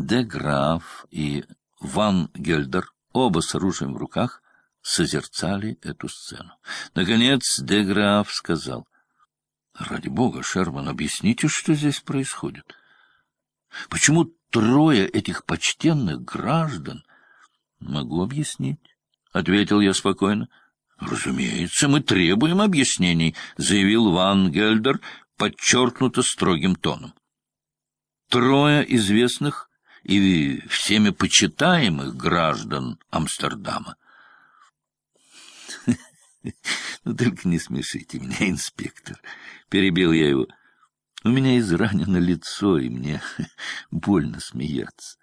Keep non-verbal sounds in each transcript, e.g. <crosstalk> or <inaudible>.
Де Граф и Ван Гельдер, оба с оружием в руках, созерцали эту сцену. Наконец Де Граф сказал, — Ради бога, Шерман, объясните, что здесь происходит. Почему трое этих почтенных граждан? — Могу объяснить, — ответил я спокойно. — Разумеется, мы требуем объяснений, — заявил Ван Гельдер подчеркнуто строгим тоном. Трое известных и всеми почитаемых граждан Амстердама. <laughs> Ну, только не смешите меня, инспектор. Перебил я его. У меня изранено лицо, и мне <laughs> больно смеяться.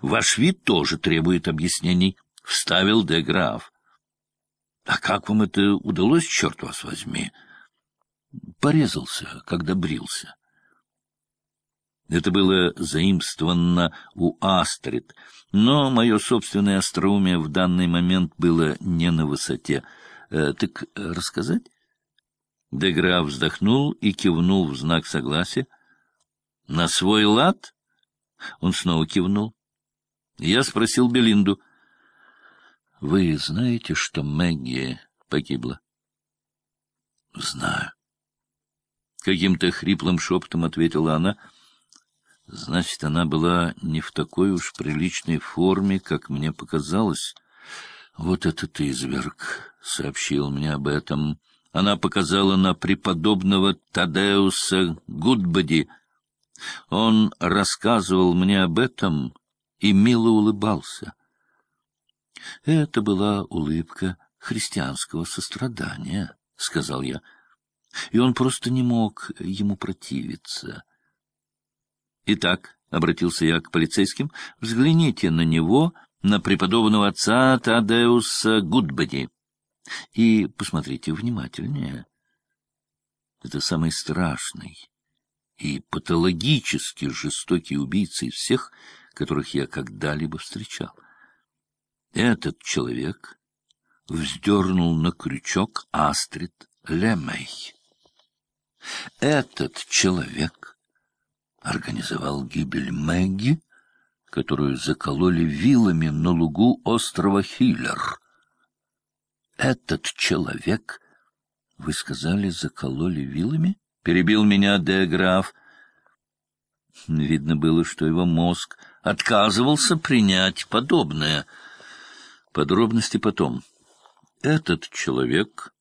Ваш вид тоже требует объяснений, — вставил де Граф. А как вам это удалось, черт вас возьми? Порезался, когда брился. Это было заимствовано у Астрид, но мое собственное остроумие в данный момент было не на высоте. Э, так рассказать? Деграф вздохнул и кивнул в знак согласия. — На свой лад? Он снова кивнул. Я спросил Белинду. — Вы знаете, что Мэгги погибла? — Знаю. Каким-то хриплым шепотом ответила она — Значит, она была не в такой уж приличной форме, как мне показалось. Вот этот изверг сообщил мне об этом. Она показала на преподобного Тадеуса Гудбади. Он рассказывал мне об этом и мило улыбался. Это была улыбка христианского сострадания, — сказал я, — и он просто не мог ему противиться. Итак, — обратился я к полицейским, — взгляните на него, на преподобного отца Тадеуса Гудбади, и посмотрите внимательнее. Это самый страшный и патологически жестокий убийца из всех, которых я когда-либо встречал. Этот человек вздернул на крючок Астрид Лемей. Этот человек организовал гибель Мэгги, которую закололи вилами на лугу острова Хиллер. Этот человек, вы сказали, закололи вилами? Перебил меня Деграф. Видно было, что его мозг отказывался принять подобное. Подробности потом. Этот человек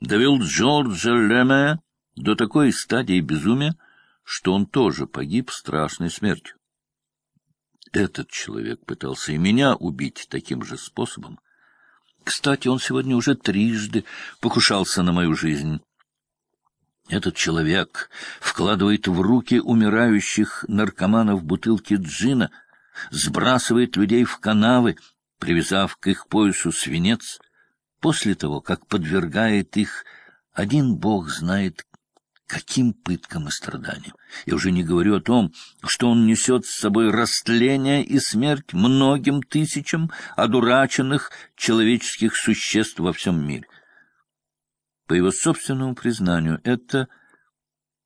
довел Джорджа Леме до такой стадии безумия, что он тоже погиб страшной смертью. Этот человек пытался и меня убить таким же способом. Кстати, он сегодня уже трижды покушался на мою жизнь. Этот человек вкладывает в руки умирающих наркоманов бутылки джина, сбрасывает людей в канавы, привязав к их поясу свинец, после того, как подвергает их, один бог знает каким пыткам и страданиям. Я уже не говорю о том, что он несет с собой растление и смерть многим тысячам одураченных человеческих существ во всем мире. По его собственному признанию, это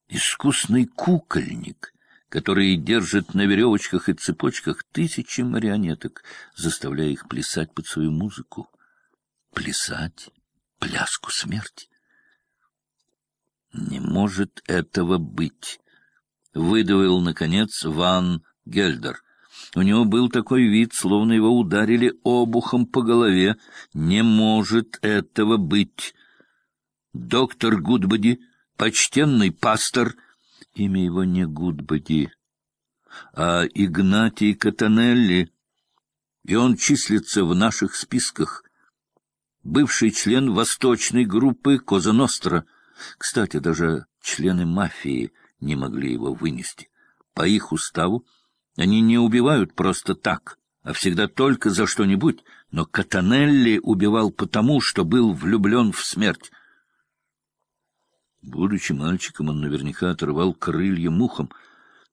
искусный кукольник, который держит на веревочках и цепочках тысячи марионеток, заставляя их плясать под свою музыку. Плясать пляску смерти. Может этого быть, выдавил наконец Ван Гельдер. У него был такой вид, словно его ударили обухом по голове. Не может этого быть. Доктор Гудбоди, почтенный пастор, имя его не Гудбоди, а Игнатий Катанелли, и он числится в наших списках. Бывший член восточной группы Коза Ностра — кстати, даже члены мафии не могли его вынести. По их уставу они не убивают просто так, а всегда только за что-нибудь, но Катанелли убивал потому, что был влюблен в смерть. Будучи мальчиком, он наверняка оторвал крылья мухам,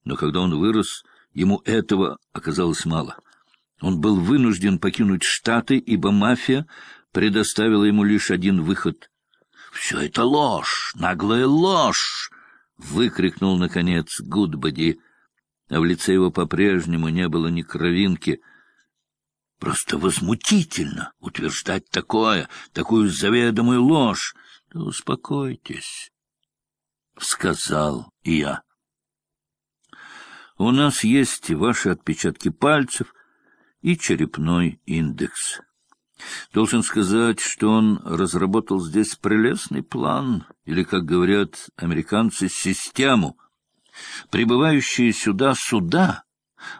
но когда он вырос, ему этого оказалось мало. Он был вынужден покинуть Штаты, ибо мафия предоставила ему лишь один выход все это ложь, наглая ложь! — выкрикнул, наконец, Гудбоди. а в лице его по-прежнему не было ни кровинки. Просто возмутительно утверждать такое, такую заведомую ложь. Да успокойтесь, — сказал я. У нас есть ваши отпечатки пальцев и черепной индекс. Должен сказать, что он разработал здесь прелестный план, или, как говорят американцы, систему. Прибывающие сюда суда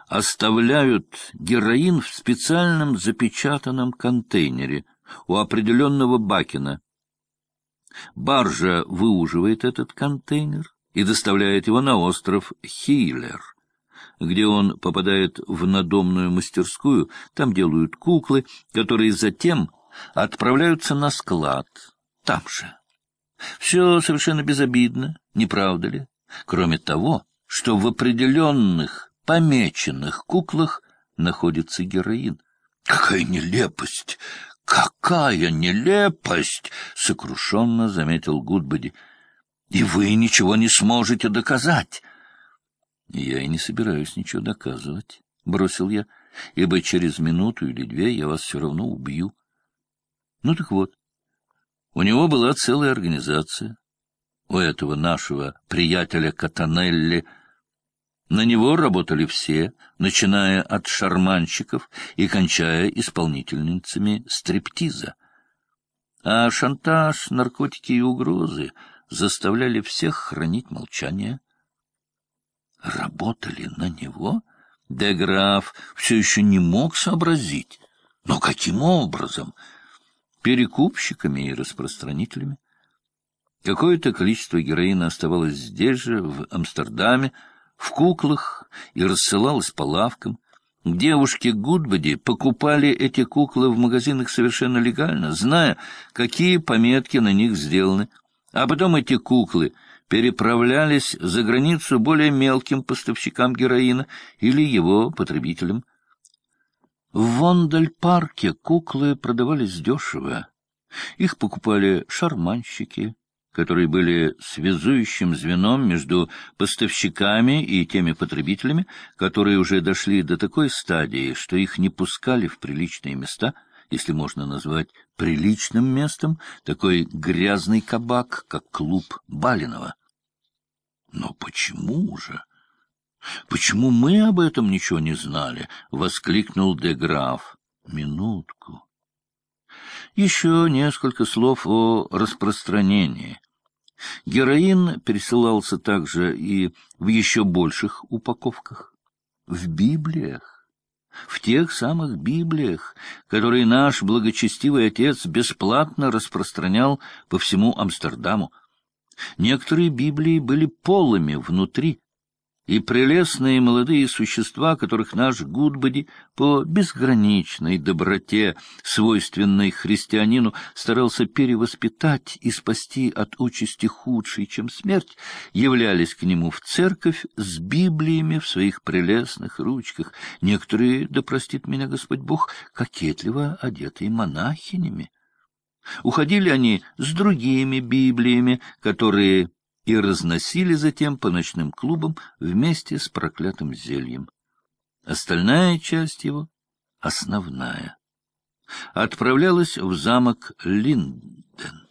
оставляют героин в специальном запечатанном контейнере у определенного бакена. Баржа выуживает этот контейнер и доставляет его на остров Хиллер где он попадает в надомную мастерскую, там делают куклы, которые затем отправляются на склад, там же. Все совершенно безобидно, не правда ли? Кроме того, что в определенных помеченных куклах находится героин. Какая нелепость! Какая нелепость! Сокрушенно заметил Гудбоди. И вы ничего не сможете доказать. — Я и не собираюсь ничего доказывать, — бросил я, — ибо через минуту или две я вас все равно убью. Ну так вот, у него была целая организация, у этого нашего приятеля Катанелли. На него работали все, начиная от шарманщиков и кончая исполнительницами стриптиза. А шантаж, наркотики и угрозы заставляли всех хранить молчание работали на него? Деграф все еще не мог сообразить. Но каким образом? Перекупщиками и распространителями. Какое-то количество героина оставалось здесь же, в Амстердаме, в куклах и рассылалось по лавкам. Девушки Гудбоди покупали эти куклы в магазинах совершенно легально, зная, какие пометки на них сделаны. А потом эти куклы переправлялись за границу более мелким поставщикам героина или его потребителям. В Вондаль-парке куклы продавались дешево. Их покупали шарманщики, которые были связующим звеном между поставщиками и теми потребителями, которые уже дошли до такой стадии, что их не пускали в приличные места, если можно назвать приличным местом такой грязный кабак, как клуб Балинова. Но почему же? Почему мы об этом ничего не знали? — воскликнул де Граф. Минутку. Еще несколько слов о распространении. Героин пересылался также и в еще больших упаковках. В Библиях. В тех самых Библиях, которые наш благочестивый отец бесплатно распространял по всему Амстердаму. Некоторые Библии были полыми внутри, и прелестные молодые существа, которых наш Гудбоди по безграничной доброте, свойственной христианину, старался перевоспитать и спасти от участи худшей, чем смерть, являлись к нему в церковь с Библиями в своих прелестных ручках, некоторые, да простит меня Господь Бог, кокетливо одетые монахинями. Уходили они с другими Библиями, которые и разносили затем по ночным клубам вместе с проклятым зельем. Остальная часть его, основная, отправлялась в замок Линден.